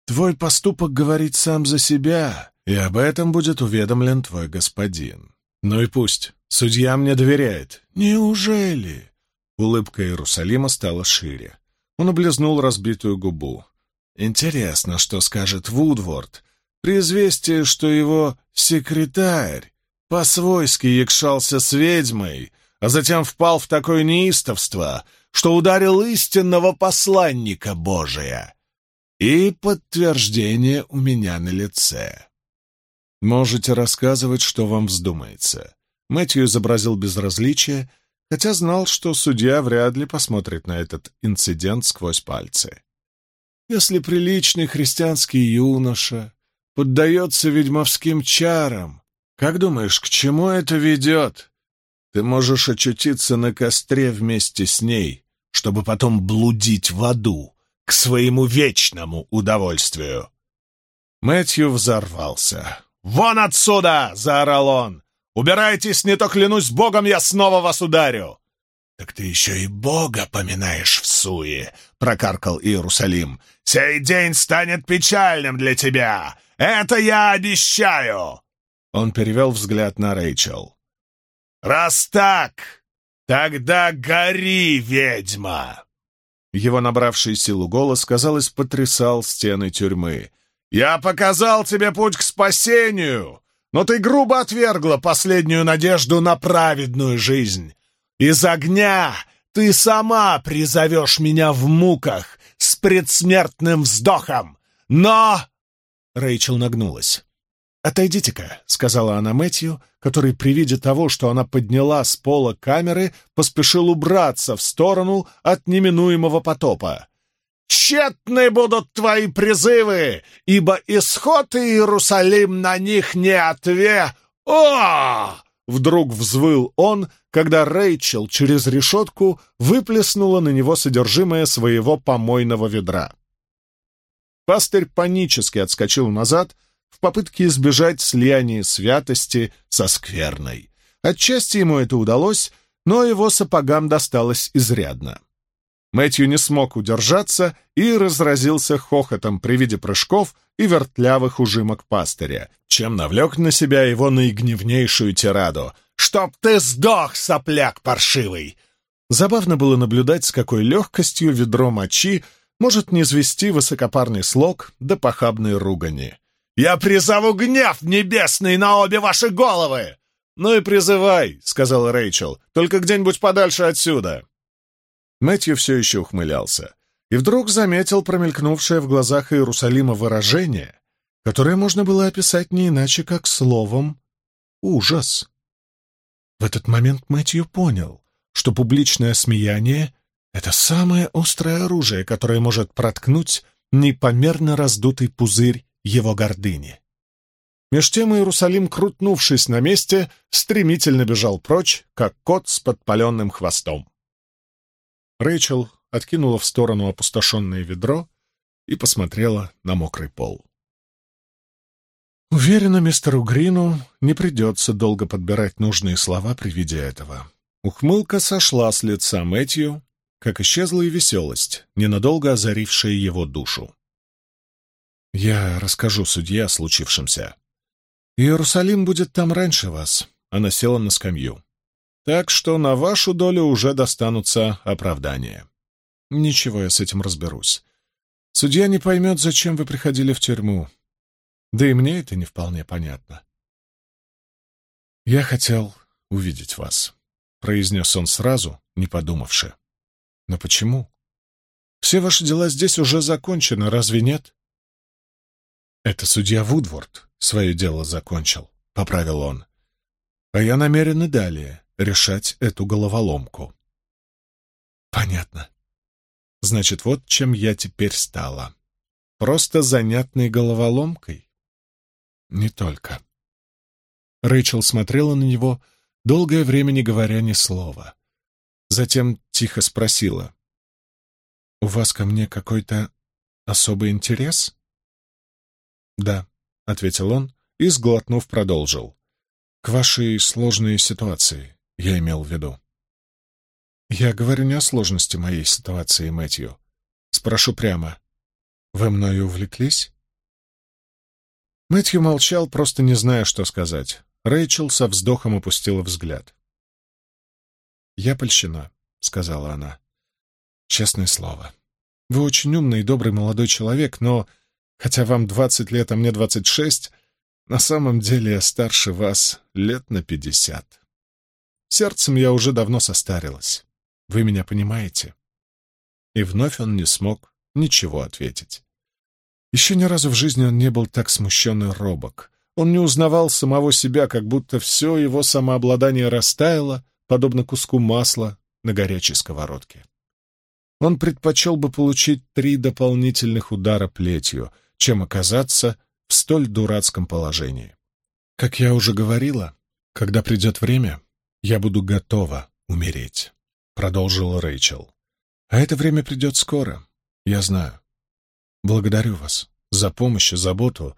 Твой поступок говорит сам за себя, и об этом будет уведомлен твой господин. Ну и пусть. Судья мне доверяет. Неужели? Улыбка Иерусалима стала шире. Он облизнул разбитую губу. Интересно, что скажет Вудворд при известии, что его секретарь по-свойски якшался с ведьмой, а затем впал в такое неистовство, что ударил истинного посланника Божия. И подтверждение у меня на лице. Можете рассказывать, что вам вздумается. Мэтью изобразил безразличие хотя знал, что судья вряд ли посмотрит на этот инцидент сквозь пальцы. Если приличный христианский юноша поддается ведьмовским чарам, как думаешь, к чему это ведет? Ты можешь очутиться на костре вместе с ней, чтобы потом блудить в аду к своему вечному удовольствию. Мэтью взорвался. «Вон отсюда!» — заорал он. Убирайтесь, не то клянусь богом, я снова вас ударю!» «Так ты еще и бога поминаешь в суе!» — прокаркал Иерусалим. «Сей день станет печальным для тебя! Это я обещаю!» Он перевел взгляд на Рэйчел. «Раз так, тогда гори, ведьма!» Его набравший силу голос, казалось, потрясал стены тюрьмы. «Я показал тебе путь к спасению! Но ты грубо отвергла последнюю надежду на праведную жизнь. Из огня ты сама призовешь меня в муках с предсмертным вздохом. Но...» Рэйчел нагнулась. «Отойдите-ка», — сказала она Мэтью, который при виде того, что она подняла с пола камеры, поспешил убраться в сторону от неминуемого потопа. «Тщетны будут твои призывы, ибо исход Иерусалим на них не отве... О!» Вдруг взвыл он, когда Рэйчел через решетку выплеснула на него содержимое своего помойного ведра. Пастырь панически отскочил назад в попытке избежать слияния святости со скверной. Отчасти ему это удалось, но его сапогам досталось изрядно. Мэтью не смог удержаться и разразился хохотом при виде прыжков и вертлявых ужимок пастыря, чем навлек на себя его наигневнейшую тираду. «Чтоб ты сдох, сопляк паршивый!» Забавно было наблюдать, с какой легкостью ведро мочи может не звести высокопарный слог до похабной ругани. «Я призову гнев небесный на обе ваши головы!» «Ну и призывай», — сказал Рэйчел, — «только где-нибудь подальше отсюда». Мэтью все еще ухмылялся и вдруг заметил промелькнувшее в глазах Иерусалима выражение, которое можно было описать не иначе, как словом «ужас». В этот момент Мэтью понял, что публичное смеяние это самое острое оружие, которое может проткнуть непомерно раздутый пузырь его гордыни. Меж тем Иерусалим, крутнувшись на месте, стремительно бежал прочь, как кот с подпаленным хвостом. Рэйчел откинула в сторону опустошенное ведро и посмотрела на мокрый пол. Уверена, мистеру Грину не придется долго подбирать нужные слова при виде этого. Ухмылка сошла с лица Мэтью, как исчезла и веселость, ненадолго озарившая его душу. «Я расскажу судье о случившемся. Иерусалим будет там раньше вас», — она села на скамью. «Так что на вашу долю уже достанутся оправдания. Ничего, я с этим разберусь. Судья не поймет, зачем вы приходили в тюрьму. Да и мне это не вполне понятно. «Я хотел увидеть вас», — произнес он сразу, не подумавши. Но почему? Все ваши дела здесь уже закончены, разве нет? Это судья Вудворд свое дело закончил, — поправил он. А я намерен и далее решать эту головоломку. Понятно. Значит, вот чем я теперь стала. Просто занятной головоломкой? Не только. Рэйчел смотрела на него, долгое время не говоря ни слова. Затем тихо спросила. «У вас ко мне какой-то особый интерес?» «Да», — ответил он и, сглотнув, продолжил. «К вашей сложной ситуации, я имел в виду». «Я говорю не о сложности моей ситуации, Мэтью. Спрошу прямо. Вы мною увлеклись?» Мэтью молчал, просто не зная, что сказать. Рэйчел со вздохом опустила взгляд. «Я польщена», — сказала она. «Честное слово. Вы очень умный и добрый молодой человек, но, хотя вам двадцать лет, а мне двадцать шесть, на самом деле я старше вас лет на пятьдесят. Сердцем я уже давно состарилась. Вы меня понимаете?» И вновь он не смог ничего ответить. Еще ни разу в жизни он не был так смущен и робок. Он не узнавал самого себя, как будто все его самообладание растаяло, подобно куску масла на горячей сковородке. Он предпочел бы получить три дополнительных удара плетью, чем оказаться в столь дурацком положении. Как я уже говорила, когда придет время, я буду готова умереть, — продолжила Рэйчел. А это время придет скоро, я знаю. Благодарю вас за помощь и заботу,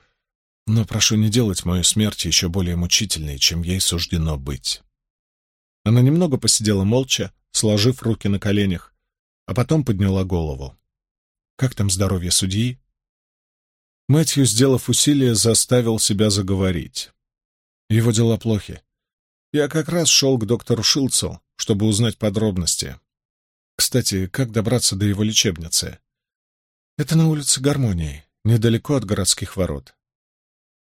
но прошу не делать мою смерть еще более мучительной, чем ей суждено быть. Она немного посидела молча, сложив руки на коленях, а потом подняла голову. «Как там здоровье судьи?» Мэтью, сделав усилие, заставил себя заговорить. Его дела плохи. Я как раз шел к доктору Шилцу, чтобы узнать подробности. Кстати, как добраться до его лечебницы? Это на улице Гармонии, недалеко от городских ворот.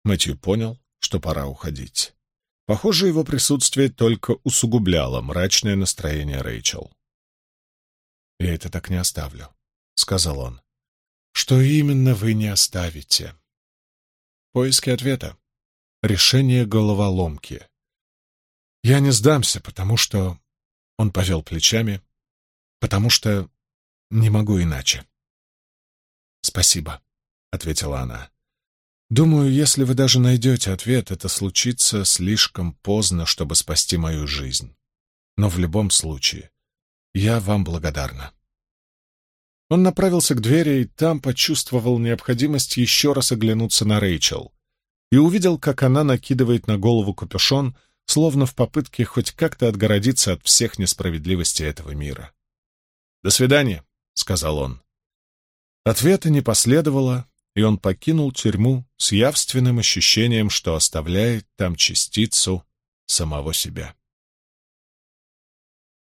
Мэтью понял, что пора уходить. Похоже, его присутствие только усугубляло мрачное настроение Рэйчел. «Я это так не оставлю», — сказал он. «Что именно вы не оставите?» «Поиски ответа. решение головоломки. Я не сдамся, потому что... Он повел плечами. Потому что не могу иначе. «Спасибо», — ответила она. «Думаю, если вы даже найдете ответ, это случится слишком поздно, чтобы спасти мою жизнь. Но в любом случае, я вам благодарна». Он направился к двери и там почувствовал необходимость еще раз оглянуться на Рэйчел и увидел, как она накидывает на голову капюшон, словно в попытке хоть как-то отгородиться от всех несправедливостей этого мира. «До свидания», — сказал он. Ответа не последовало, и он покинул тюрьму с явственным ощущением, что оставляет там частицу самого себя.